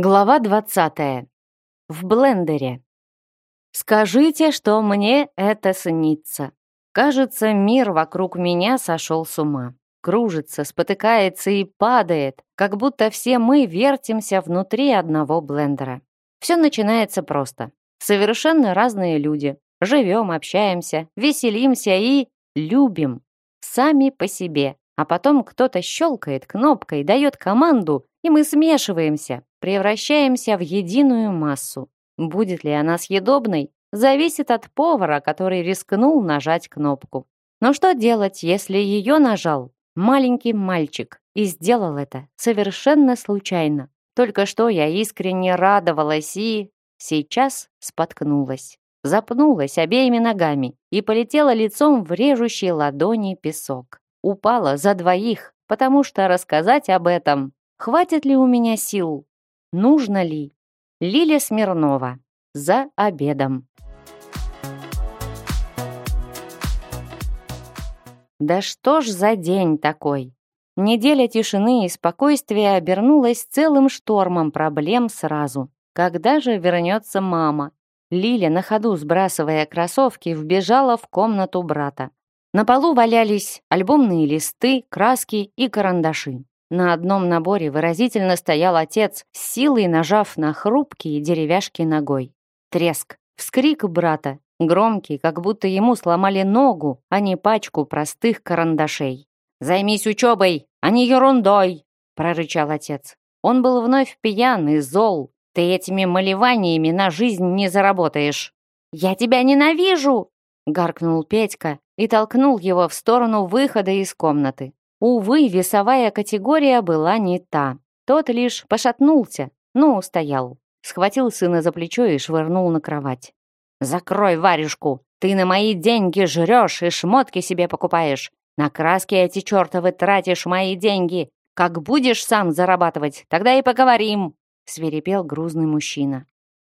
Глава 20. В блендере. Скажите, что мне это снится. Кажется, мир вокруг меня сошел с ума. Кружится, спотыкается и падает, как будто все мы вертимся внутри одного блендера. Все начинается просто. Совершенно разные люди. Живем, общаемся, веселимся и любим. Сами по себе. А потом кто-то щелкает кнопкой, дает команду, и мы смешиваемся, превращаемся в единую массу. Будет ли она съедобной, зависит от повара, который рискнул нажать кнопку. Но что делать, если ее нажал маленький мальчик и сделал это совершенно случайно? Только что я искренне радовалась и сейчас споткнулась. Запнулась обеими ногами и полетела лицом в режущий ладони песок. Упала за двоих, потому что рассказать об этом хватит ли у меня сил Нужно ли? Лиля Смирнова. За обедом. Да что ж за день такой? Неделя тишины и спокойствия обернулась целым штормом проблем сразу. Когда же вернется мама? Лиля, на ходу сбрасывая кроссовки, вбежала в комнату брата. На полу валялись альбомные листы, краски и карандаши. На одном наборе выразительно стоял отец, с силой нажав на хрупкие деревяшки ногой. Треск, вскрик брата, громкий, как будто ему сломали ногу, а не пачку простых карандашей. «Займись учебой, а не ерундой!» — прорычал отец. Он был вновь пьян и зол. «Ты этими малеваниями на жизнь не заработаешь!» «Я тебя ненавижу!» — гаркнул Петька и толкнул его в сторону выхода из комнаты. Увы, весовая категория была не та. Тот лишь пошатнулся, но устоял. Схватил сына за плечо и швырнул на кровать. «Закрой варежку! Ты на мои деньги жрешь и шмотки себе покупаешь. На краски эти чертовы тратишь мои деньги. Как будешь сам зарабатывать, тогда и поговорим!» свирепел грузный мужчина.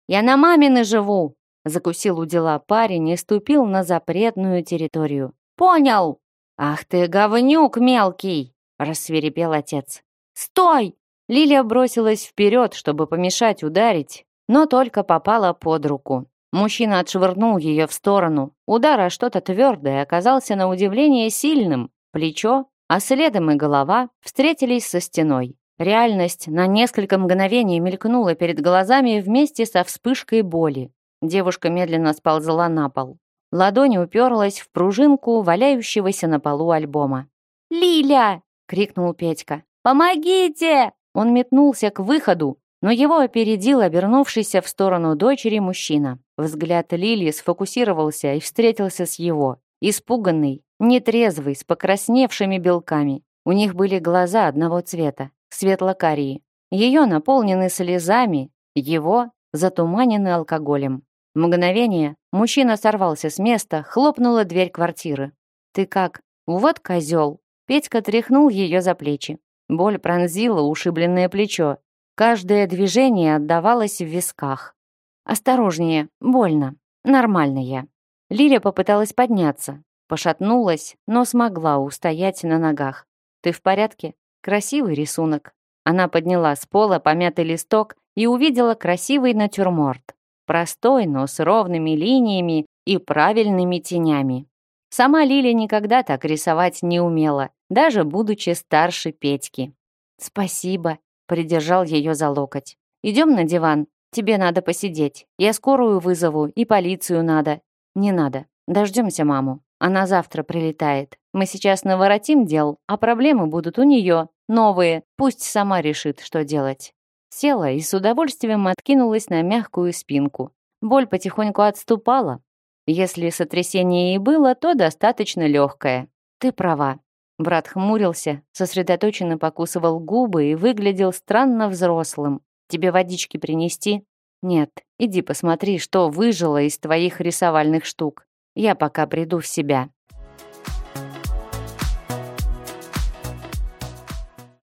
«Я на мамины живу!» закусил у дела парень и ступил на запретную территорию. «Понял!» «Ах ты, говнюк мелкий!» — рассверепел отец. «Стой!» Лилия бросилась вперед, чтобы помешать ударить, но только попала под руку. Мужчина отшвырнул ее в сторону. Удар о что-то твердое оказался на удивление сильным. Плечо, а следом и голова встретились со стеной. Реальность на несколько мгновений мелькнула перед глазами вместе со вспышкой боли. Девушка медленно сползла на пол. Ладонь уперлась в пружинку валяющегося на полу альбома. «Лиля!» — крикнул Петька. «Помогите!» Он метнулся к выходу, но его опередил обернувшийся в сторону дочери мужчина. Взгляд Лили сфокусировался и встретился с его. Испуганный, нетрезвый, с покрасневшими белками. У них были глаза одного цвета, светло-карие. Ее наполнены слезами, его затуманены алкоголем. Мгновение мужчина сорвался с места, хлопнула дверь квартиры. «Ты как? Вот козел!» Петька тряхнул ее за плечи. Боль пронзила ушибленное плечо. Каждое движение отдавалось в висках. «Осторожнее, больно. Нормально я». Лиля попыталась подняться. Пошатнулась, но смогла устоять на ногах. «Ты в порядке? Красивый рисунок». Она подняла с пола помятый листок и увидела красивый натюрморт. Простой, но с ровными линиями и правильными тенями. Сама Лиля никогда так рисовать не умела, даже будучи старше Петьки. «Спасибо», — придержал ее за локоть. «Идем на диван, тебе надо посидеть. Я скорую вызову и полицию надо». «Не надо, дождемся маму. Она завтра прилетает. Мы сейчас наворотим дел, а проблемы будут у нее, новые. Пусть сама решит, что делать». Села и с удовольствием откинулась на мягкую спинку. Боль потихоньку отступала. Если сотрясение и было, то достаточно легкое. Ты права. Брат хмурился, сосредоточенно покусывал губы и выглядел странно взрослым. Тебе водички принести? Нет, иди посмотри, что выжило из твоих рисовальных штук. Я пока приду в себя.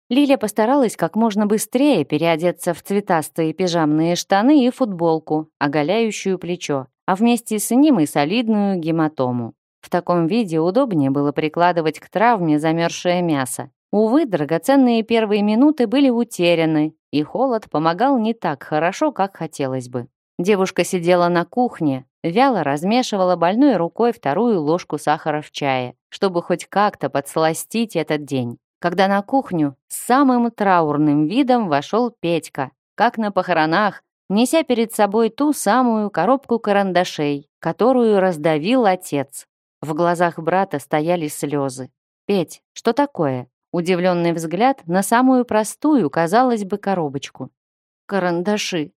Лиля постаралась как можно быстрее переодеться в цветастые пижамные штаны и футболку, оголяющую плечо, а вместе с ним и солидную гематому. В таком виде удобнее было прикладывать к травме замерзшее мясо. Увы, драгоценные первые минуты были утеряны, и холод помогал не так хорошо, как хотелось бы. Девушка сидела на кухне, вяло размешивала больной рукой вторую ложку сахара в чае, чтобы хоть как-то подсластить этот день. Когда на кухню с самым траурным видом вошел Петька, как на похоронах, неся перед собой ту самую коробку карандашей, которую раздавил отец. В глазах брата стояли слезы. «Петь, что такое?» Удивленный взгляд на самую простую, казалось бы, коробочку. «Карандаши»,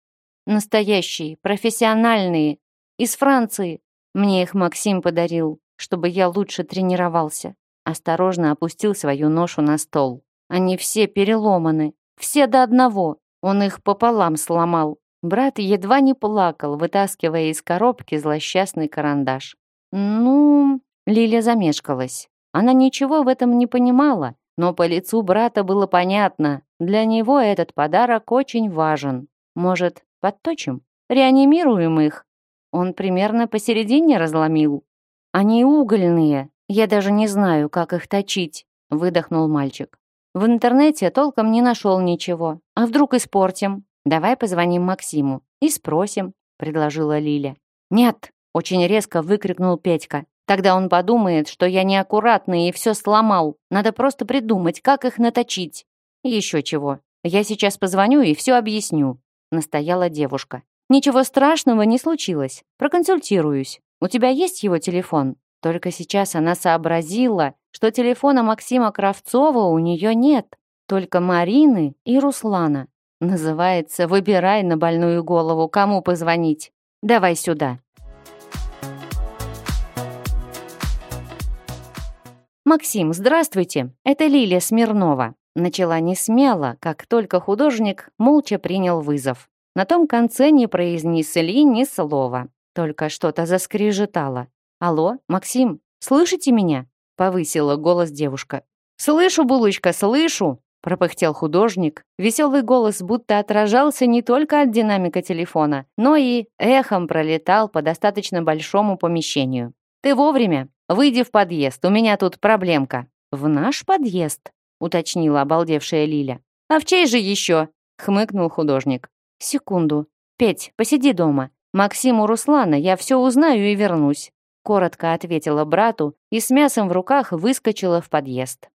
Настоящие, профессиональные. Из Франции. Мне их Максим подарил, чтобы я лучше тренировался. Осторожно опустил свою ношу на стол. Они все переломаны. Все до одного. Он их пополам сломал. Брат едва не плакал, вытаскивая из коробки злосчастный карандаш. «Ну...» Лиля замешкалась. Она ничего в этом не понимала, но по лицу брата было понятно. Для него этот подарок очень важен. Может, Подточим? Реанимируем их? Он примерно посередине разломил. Они угольные. Я даже не знаю, как их точить, выдохнул мальчик. В интернете толком не нашел ничего. А вдруг испортим? Давай позвоним Максиму и спросим, предложила Лиля. Нет, очень резко выкрикнул Петька. Тогда он подумает, что я неаккуратный и все сломал. Надо просто придумать, как их наточить. Еще чего. Я сейчас позвоню и все объясню настояла девушка. «Ничего страшного не случилось. Проконсультируюсь. У тебя есть его телефон?» Только сейчас она сообразила, что телефона Максима Кравцова у нее нет, только Марины и Руслана. Называется «Выбирай на больную голову, кому позвонить. Давай сюда». «Максим, здравствуйте. Это Лилия Смирнова. Начала не смело, как только художник молча принял вызов. На том конце не произнесли ни слова, только что-то заскрежетало. «Алло, Максим, слышите меня?» — повысила голос девушка. «Слышу, булочка, слышу!» — пропыхтел художник. Веселый голос будто отражался не только от динамика телефона, но и эхом пролетал по достаточно большому помещению. «Ты вовремя? Выйди в подъезд, у меня тут проблемка». «В наш подъезд?» уточнила обалдевшая Лиля. «А в чей же еще?» — хмыкнул художник. «Секунду. Петь, посиди дома. Максиму Руслана я все узнаю и вернусь», — коротко ответила брату и с мясом в руках выскочила в подъезд.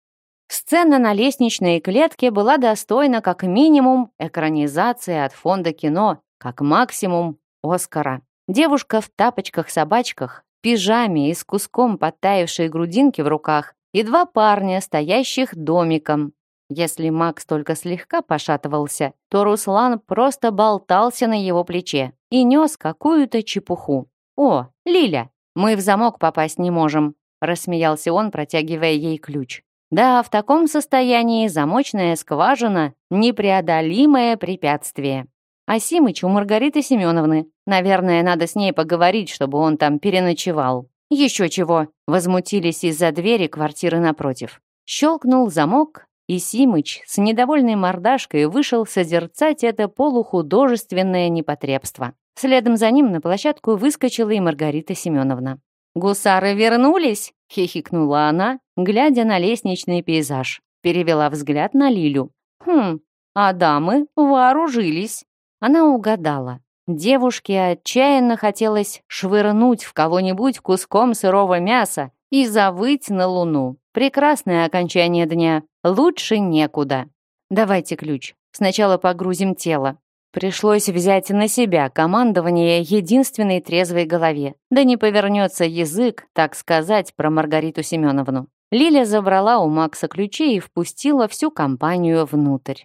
Сцена на лестничной клетке была достойна как минимум экранизации от фонда кино, как максимум Оскара. Девушка в тапочках-собачках, пижаме и с куском подтаявшей грудинки в руках и два парня, стоящих домиком. Если Макс только слегка пошатывался, то Руслан просто болтался на его плече и нес какую-то чепуху. «О, Лиля, мы в замок попасть не можем», рассмеялся он, протягивая ей ключ. «Да, в таком состоянии замочная скважина — непреодолимое препятствие». А Симыч у Маргариты Семеновны. Наверное, надо с ней поговорить, чтобы он там переночевал. «Еще чего!» — возмутились из-за двери квартиры напротив. Щелкнул замок, и Симыч с недовольной мордашкой вышел созерцать это полухудожественное непотребство. Следом за ним на площадку выскочила и Маргарита Семеновна. «Гусары вернулись?» — хихикнула она, глядя на лестничный пейзаж. Перевела взгляд на Лилю. «Хм, а дамы вооружились». Она угадала. Девушке отчаянно хотелось швырнуть в кого-нибудь куском сырого мяса и завыть на луну. Прекрасное окончание дня. Лучше некуда. Давайте ключ. Сначала погрузим тело. Пришлось взять на себя командование единственной трезвой голове. Да не повернется язык, так сказать, про Маргариту Семеновну. Лиля забрала у Макса ключи и впустила всю компанию внутрь.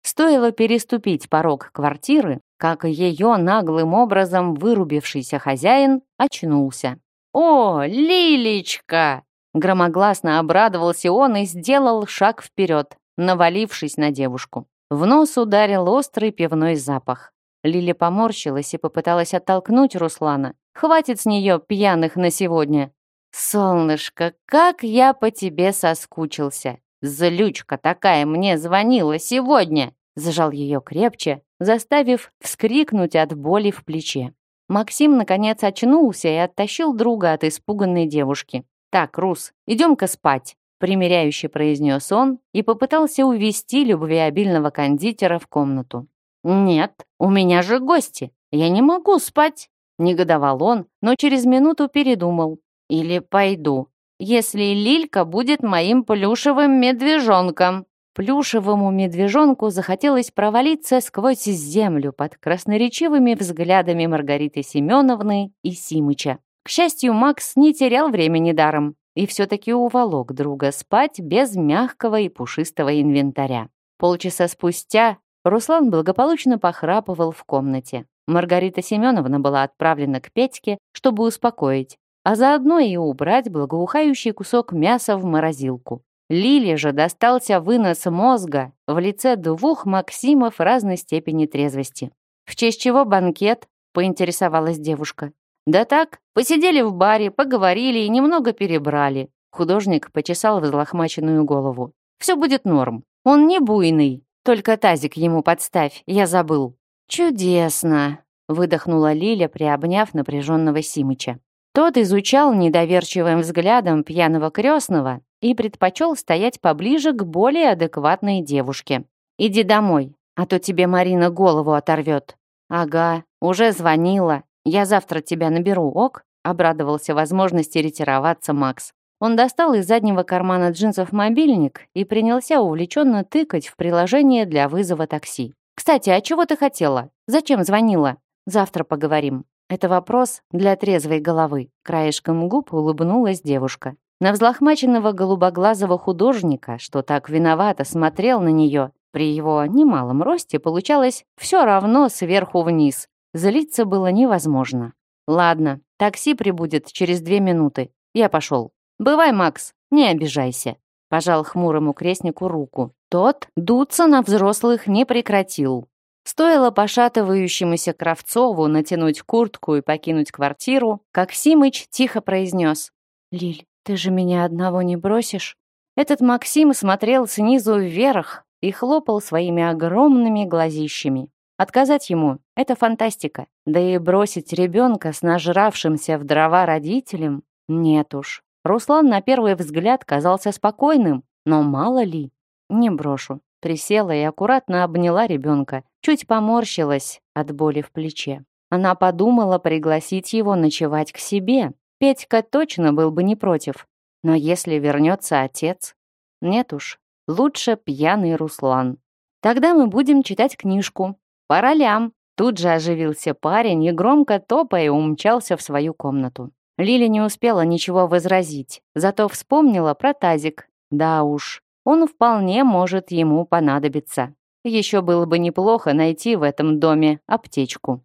Стоило переступить порог квартиры, как ее наглым образом вырубившийся хозяин очнулся. «О, Лилечка!» Громогласно обрадовался он и сделал шаг вперед, навалившись на девушку. В нос ударил острый пивной запах. Лиля поморщилась и попыталась оттолкнуть Руслана. «Хватит с нее пьяных на сегодня!» «Солнышко, как я по тебе соскучился! Злючка такая мне звонила сегодня!» Зажал ее крепче, заставив вскрикнуть от боли в плече. Максим, наконец, очнулся и оттащил друга от испуганной девушки. «Так, Рус, идем-ка спать», — примиряюще произнес он и попытался увести любвеобильного кондитера в комнату. «Нет, у меня же гости, я не могу спать!» Негодовал он, но через минуту передумал. «Или пойду, если Лилька будет моим плюшевым медвежонком». Плюшевому медвежонку захотелось провалиться сквозь землю под красноречивыми взглядами Маргариты Семеновны и Симыча. К счастью, Макс не терял времени даром и все-таки уволок друга спать без мягкого и пушистого инвентаря. Полчаса спустя Руслан благополучно похрапывал в комнате. Маргарита Семеновна была отправлена к Петьке, чтобы успокоить, а заодно и убрать благоухающий кусок мяса в морозилку. Лиле же достался вынос мозга в лице двух Максимов разной степени трезвости. «В честь чего банкет?» — поинтересовалась девушка. «Да так, посидели в баре, поговорили и немного перебрали». Художник почесал взлохмаченную голову. «Все будет норм. Он не буйный. Только тазик ему подставь, я забыл». «Чудесно!» — выдохнула Лиля, приобняв напряженного Симыча. Тот изучал недоверчивым взглядом пьяного крестного и предпочел стоять поближе к более адекватной девушке. «Иди домой, а то тебе Марина голову оторвет». «Ага, уже звонила. Я завтра тебя наберу, ок?» обрадовался возможности ретироваться Макс. Он достал из заднего кармана джинсов мобильник и принялся увлеченно тыкать в приложение для вызова такси. «Кстати, а чего ты хотела? Зачем звонила? Завтра поговорим». Это вопрос для трезвой головы. Краешком губ улыбнулась девушка. На взлохмаченного голубоглазого художника, что так виновато смотрел на нее, при его немалом росте получалось все равно сверху вниз. Злиться было невозможно. «Ладно, такси прибудет через две минуты. Я пошел. Бывай, Макс, не обижайся». Пожал хмурому крестнику руку. Тот дуться на взрослых не прекратил. Стоило пошатывающемуся Кравцову натянуть куртку и покинуть квартиру, как Симыч тихо произнес. «Лиль, ты же меня одного не бросишь?» Этот Максим смотрел снизу вверх и хлопал своими огромными глазищами. Отказать ему — это фантастика. Да и бросить ребенка с нажравшимся в дрова родителем — нет уж. Руслан на первый взгляд казался спокойным, но мало ли. Не брошу. Присела и аккуратно обняла ребенка, чуть поморщилась от боли в плече. Она подумала пригласить его ночевать к себе. Петька точно был бы не против. Но если вернется отец... Нет уж, лучше пьяный Руслан. Тогда мы будем читать книжку. По ролям. Тут же оживился парень и громко топая умчался в свою комнату. Лили не успела ничего возразить, зато вспомнила про тазик. Да уж, он вполне может ему понадобиться. Еще было бы неплохо найти в этом доме аптечку.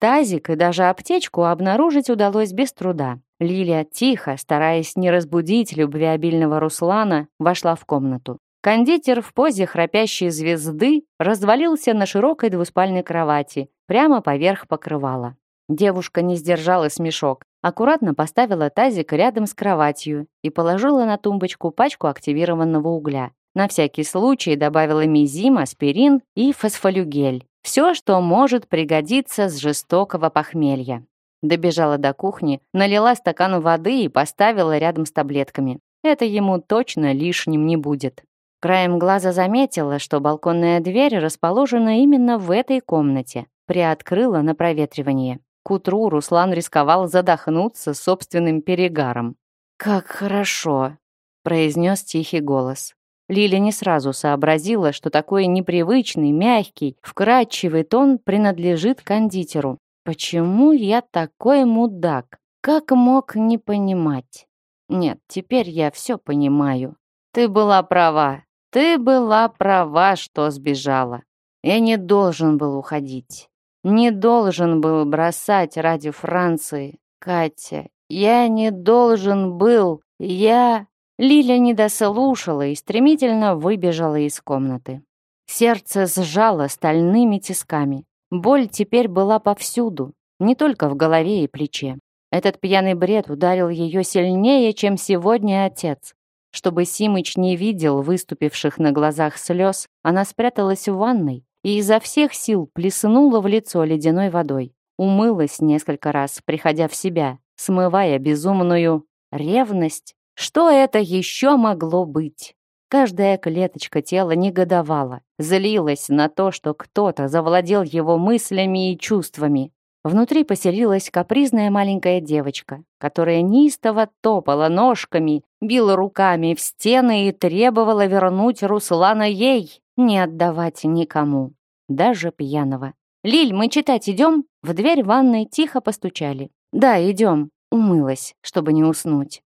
Тазик и даже аптечку обнаружить удалось без труда. Лилия тихо, стараясь не разбудить любвеобильного Руслана, вошла в комнату. Кондитер в позе храпящей звезды развалился на широкой двуспальной кровати, прямо поверх покрывала. Девушка не сдержала смешок, аккуратно поставила тазик рядом с кроватью и положила на тумбочку пачку активированного угля. На всякий случай добавила мизим, аспирин и фосфолюгель. Все, что может пригодиться с жестокого похмелья. Добежала до кухни, налила стакан воды и поставила рядом с таблетками. Это ему точно лишним не будет. Краем глаза заметила, что балконная дверь расположена именно в этой комнате. Приоткрыла на проветривание. К утру Руслан рисковал задохнуться собственным перегаром. «Как хорошо!» — произнес тихий голос. Лиля не сразу сообразила, что такой непривычный, мягкий, вкрадчивый тон принадлежит кондитеру. «Почему я такой мудак? Как мог не понимать?» «Нет, теперь я все понимаю. Ты была права. Ты была права, что сбежала. Я не должен был уходить. Не должен был бросать ради Франции, Катя. Я не должен был. Я... Лиля не дослушала и стремительно выбежала из комнаты. Сердце сжало стальными тисками. Боль теперь была повсюду, не только в голове и плече. Этот пьяный бред ударил ее сильнее, чем сегодня отец. Чтобы Симыч не видел выступивших на глазах слез, она спряталась в ванной и изо всех сил плеснула в лицо ледяной водой. Умылась несколько раз, приходя в себя, смывая безумную ревность. Что это еще могло быть? Каждая клеточка тела негодовала, злилась на то, что кто-то завладел его мыслями и чувствами. Внутри поселилась капризная маленькая девочка, которая неистово топала ножками, била руками в стены и требовала вернуть Руслана ей, не отдавать никому, даже пьяного. «Лиль, мы читать идем?» В дверь ванной тихо постучали. «Да, идем». Умылась, чтобы не уснуть.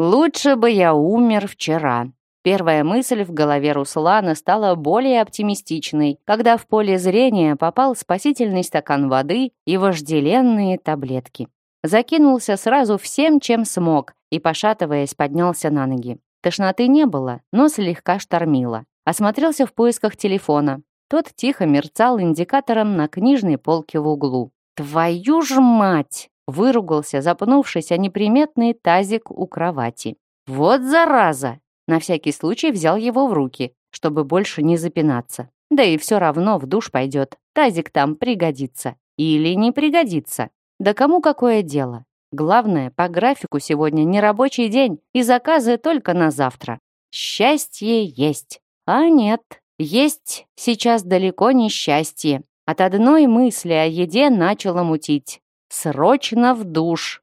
«Лучше бы я умер вчера», Первая мысль в голове Руслана стала более оптимистичной, когда в поле зрения попал спасительный стакан воды и вожделенные таблетки. Закинулся сразу всем, чем смог, и, пошатываясь, поднялся на ноги. Тошноты не было, но слегка штормило. Осмотрелся в поисках телефона. Тот тихо мерцал индикатором на книжной полке в углу. «Твою ж мать!» — выругался, запнувшись о неприметный тазик у кровати. «Вот зараза!» На всякий случай взял его в руки, чтобы больше не запинаться. Да и все равно в душ пойдет. Тазик там пригодится. Или не пригодится. Да кому какое дело? Главное, по графику сегодня не рабочий день, и заказы только на завтра. Счастье есть. А нет, есть сейчас далеко не счастье. От одной мысли о еде начало мутить. Срочно в душ.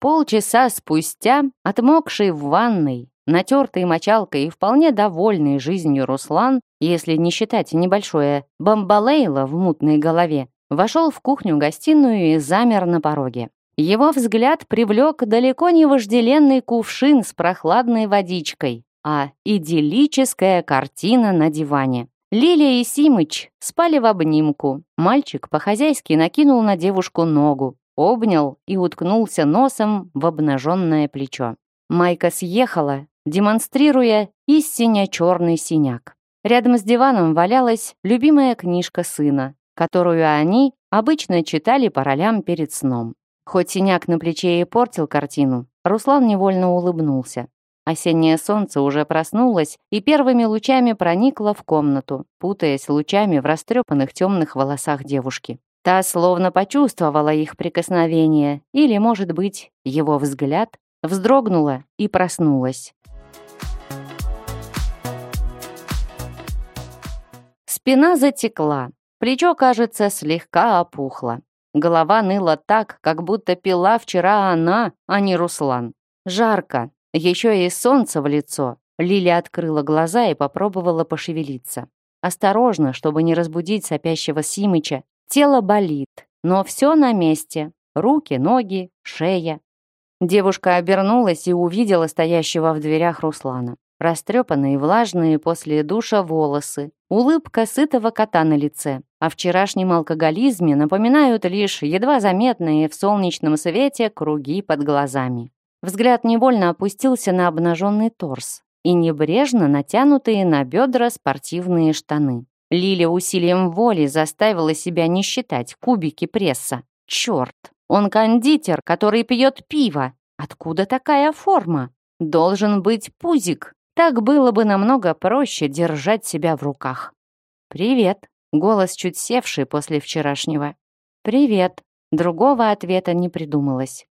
Полчаса спустя, отмокший в ванной, натертый мочалкой и вполне довольный жизнью Руслан, если не считать небольшое бомбалейло в мутной голове, вошел в кухню-гостиную и замер на пороге. Его взгляд привлек далеко не вожделенный кувшин с прохладной водичкой, а идиллическая картина на диване. Лилия и Симыч спали в обнимку. Мальчик по-хозяйски накинул на девушку ногу, обнял и уткнулся носом в обнаженное плечо. Майка съехала, демонстрируя истинно черный синяк. Рядом с диваном валялась любимая книжка сына, которую они обычно читали по ролям перед сном. Хоть синяк на плече и портил картину, Руслан невольно улыбнулся. Осеннее солнце уже проснулось и первыми лучами проникло в комнату, путаясь лучами в растрепанных темных волосах девушки. Та словно почувствовала их прикосновение, или, может быть, его взгляд, вздрогнула и проснулась. Спина затекла, плечо, кажется, слегка опухло. Голова ныла так, как будто пила вчера она, а не Руслан. Жарко, еще и солнце в лицо. Лиля открыла глаза и попробовала пошевелиться. Осторожно, чтобы не разбудить сопящего Симыча, Тело болит, но все на месте. Руки, ноги, шея. Девушка обернулась и увидела стоящего в дверях Руслана. Растрепанные, влажные после душа волосы, улыбка сытого кота на лице. О вчерашнем алкоголизме напоминают лишь едва заметные в солнечном свете круги под глазами. Взгляд невольно опустился на обнаженный торс и небрежно натянутые на бедра спортивные штаны. Лиля усилием воли заставила себя не считать кубики пресса. Черт, он кондитер, который пьет пиво. Откуда такая форма? Должен быть пузик. Так было бы намного проще держать себя в руках. «Привет», — голос чуть севший после вчерашнего. «Привет». Другого ответа не придумалось.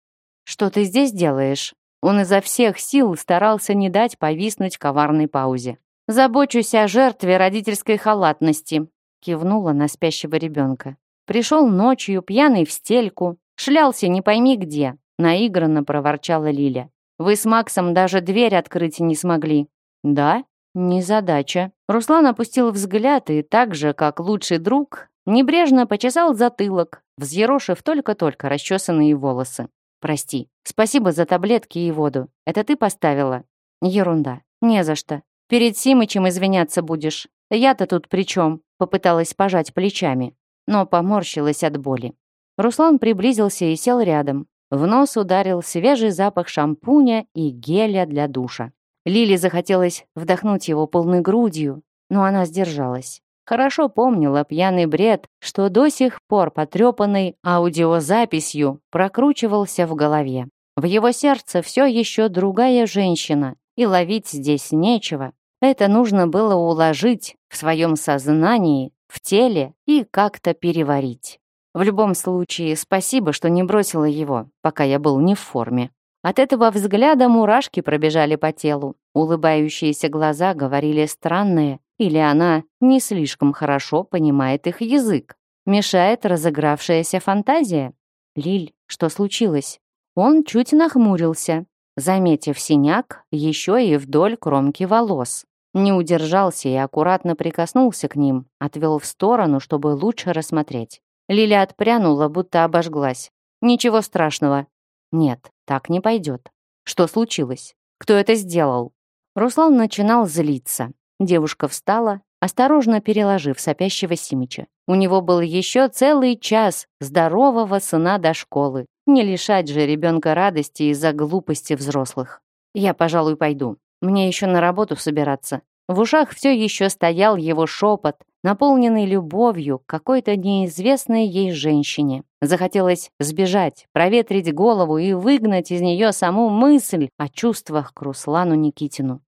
«Что ты здесь делаешь?» Он изо всех сил старался не дать повиснуть коварной паузе. «Забочусь о жертве родительской халатности», кивнула на спящего ребенка. Пришел ночью, пьяный в стельку, шлялся не пойми где, наигранно проворчала Лиля. Вы с Максом даже дверь открыть не смогли. Да? Незадача. Руслан опустил взгляд и так же, как лучший друг, небрежно почесал затылок, взъерошив только-только расчесанные волосы. «Прости. Спасибо за таблетки и воду. Это ты поставила?» «Ерунда. Не за что. Перед Симычем извиняться будешь. Я-то тут при чем? Попыталась пожать плечами, но поморщилась от боли. Руслан приблизился и сел рядом. В нос ударил свежий запах шампуня и геля для душа. Лили захотелось вдохнуть его полной грудью, но она сдержалась. Хорошо помнила пьяный бред, что до сих пор потрепанный аудиозаписью прокручивался в голове. В его сердце все еще другая женщина, и ловить здесь нечего. Это нужно было уложить в своем сознании, в теле и как-то переварить. В любом случае, спасибо, что не бросила его, пока я был не в форме. От этого взгляда мурашки пробежали по телу. Улыбающиеся глаза говорили странное, или она не слишком хорошо понимает их язык. Мешает разыгравшаяся фантазия? Лиль, что случилось? Он чуть нахмурился, заметив синяк еще и вдоль кромки волос. Не удержался и аккуратно прикоснулся к ним, отвел в сторону, чтобы лучше рассмотреть. Лиля отпрянула, будто обожглась. «Ничего страшного». «Нет, так не пойдет. Что случилось? Кто это сделал?» Руслан начинал злиться. Девушка встала, осторожно переложив сопящего Симича. У него был еще целый час здорового сына до школы. Не лишать же ребенка радости из-за глупости взрослых. Я, пожалуй, пойду. Мне еще на работу собираться. В ушах все еще стоял его шепот, наполненный любовью к какой-то неизвестной ей женщине. Захотелось сбежать, проветрить голову и выгнать из нее саму мысль о чувствах к Руслану Никитину.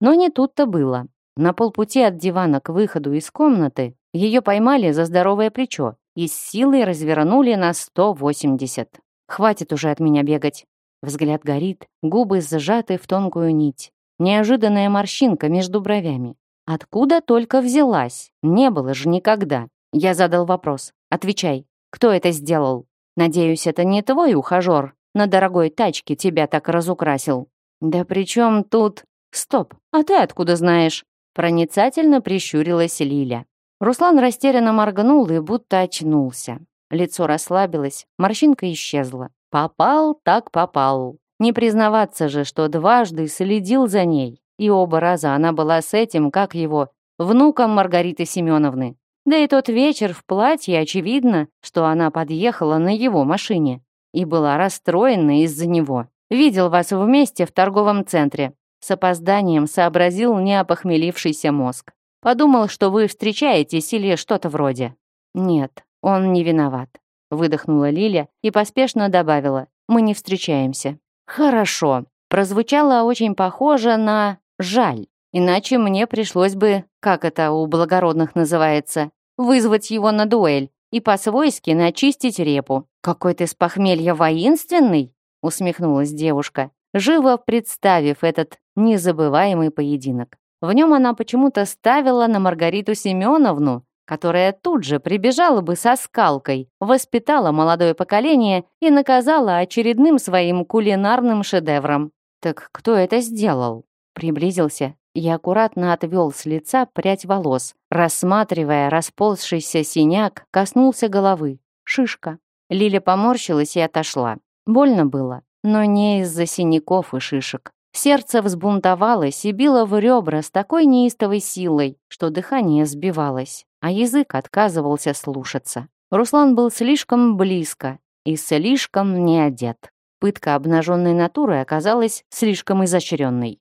Но не тут-то было. На полпути от дивана к выходу из комнаты ее поймали за здоровое плечо и с силой развернули на 180. «Хватит уже от меня бегать». Взгляд горит, губы сжаты в тонкую нить. Неожиданная морщинка между бровями. Откуда только взялась? Не было же никогда. Я задал вопрос. Отвечай. Кто это сделал? Надеюсь, это не твой ухажер. На дорогой тачке тебя так разукрасил. Да при чем тут... Стоп, а ты откуда знаешь? Проницательно прищурилась Лиля. Руслан растерянно моргнул и будто очнулся. Лицо расслабилось, морщинка исчезла. Попал так попал. Не признаваться же, что дважды следил за ней. И оба раза она была с этим, как его, внуком Маргариты Семеновны. Да и тот вечер в платье очевидно, что она подъехала на его машине и была расстроена из-за него. Видел вас вместе в торговом центре. С опозданием сообразил неопохмелившийся мозг. Подумал, что вы встречаетесь или что-то вроде. Нет, он не виноват. Выдохнула Лиля и поспешно добавила. Мы не встречаемся. Хорошо. Прозвучало очень похоже на «жаль». Иначе мне пришлось бы, как это у благородных называется, вызвать его на дуэль и по-свойски начистить репу. «Какой ты с похмелья воинственный!» усмехнулась девушка живо представив этот незабываемый поединок. В нем она почему-то ставила на Маргариту Семеновну, которая тут же прибежала бы со скалкой, воспитала молодое поколение и наказала очередным своим кулинарным шедевром. «Так кто это сделал?» Приблизился и аккуратно отвел с лица прядь волос, рассматривая расползшийся синяк, коснулся головы. Шишка. Лиля поморщилась и отошла. Больно было но не из-за синяков и шишек. Сердце взбунтовалось и било в ребра с такой неистовой силой, что дыхание сбивалось, а язык отказывался слушаться. Руслан был слишком близко и слишком не одет. Пытка обнаженной натуры оказалась слишком изощренной.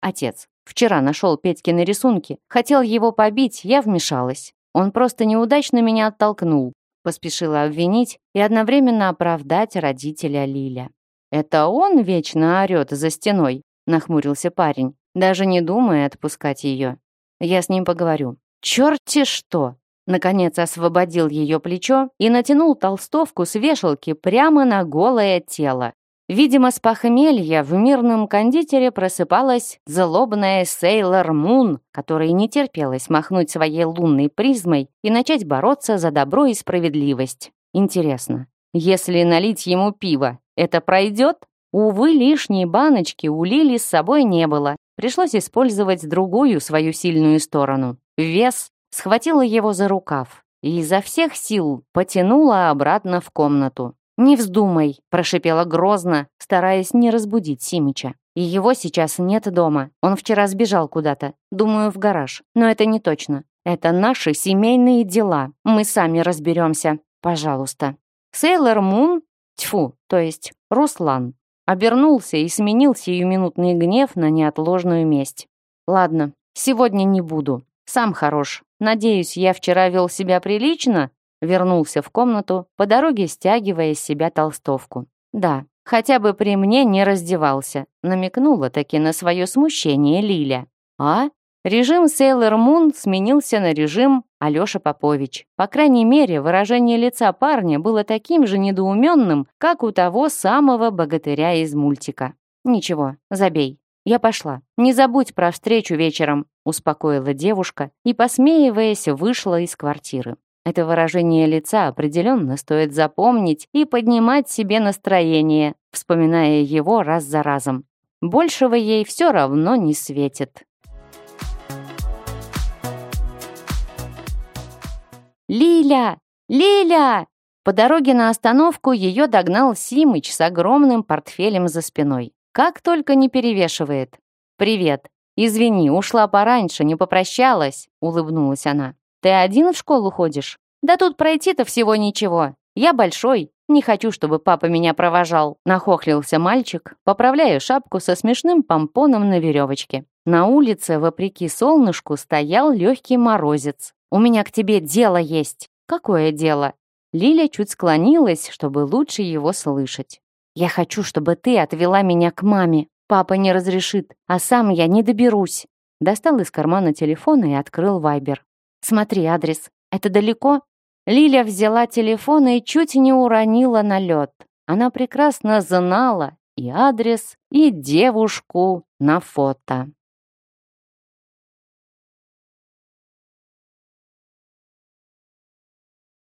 Отец вчера нашел Петькины рисунки, хотел его побить, я вмешалась. Он просто неудачно меня оттолкнул, поспешила обвинить и одновременно оправдать родителя Лиля. «Это он вечно орёт за стеной?» — нахмурился парень, даже не думая отпускать ее. «Я с ним поговорю». «Чёрти что!» Наконец освободил ее плечо и натянул толстовку с вешалки прямо на голое тело. Видимо, с похмелья в мирном кондитере просыпалась злобная Сейлор Мун, которой не терпелось махнуть своей лунной призмой и начать бороться за добро и справедливость. Интересно, если налить ему пиво, это пройдет? Увы, лишней баночки у Лили с собой не было. Пришлось использовать другую свою сильную сторону. Вес схватила его за рукав и изо всех сил потянула обратно в комнату. «Не вздумай», — прошипела грозно, стараясь не разбудить Симича. «И его сейчас нет дома. Он вчера сбежал куда-то. Думаю, в гараж. Но это не точно. Это наши семейные дела. Мы сами разберемся. Пожалуйста». Сейлор Мун Тьфу, то есть Руслан. Обернулся и сменил сиюминутный гнев на неотложную месть. Ладно, сегодня не буду. Сам хорош. Надеюсь, я вчера вел себя прилично? Вернулся в комнату, по дороге стягивая с себя толстовку. Да, хотя бы при мне не раздевался. Намекнула таки на свое смущение Лиля. А? Режим Sailor Moon сменился на режим Алёша Попович. По крайней мере, выражение лица парня было таким же недоуменным, как у того самого богатыря из мультика. «Ничего, забей. Я пошла. Не забудь про встречу вечером», успокоила девушка и, посмеиваясь, вышла из квартиры. Это выражение лица определенно стоит запомнить и поднимать себе настроение, вспоминая его раз за разом. Большего ей все равно не светит. «Лиля! Лиля!» По дороге на остановку ее догнал Симыч с огромным портфелем за спиной. Как только не перевешивает. «Привет. Извини, ушла пораньше, не попрощалась», — улыбнулась она. «Ты один в школу ходишь?» «Да тут пройти-то всего ничего. Я большой, не хочу, чтобы папа меня провожал», — нахохлился мальчик, поправляя шапку со смешным помпоном на веревочке. На улице, вопреки солнышку, стоял легкий морозец. У меня к тебе дело есть». «Какое дело?» Лиля чуть склонилась, чтобы лучше его слышать. «Я хочу, чтобы ты отвела меня к маме. Папа не разрешит, а сам я не доберусь». Достал из кармана телефон и открыл Вайбер. «Смотри адрес. Это далеко?» Лиля взяла телефон и чуть не уронила на лед. Она прекрасно знала и адрес, и девушку на фото.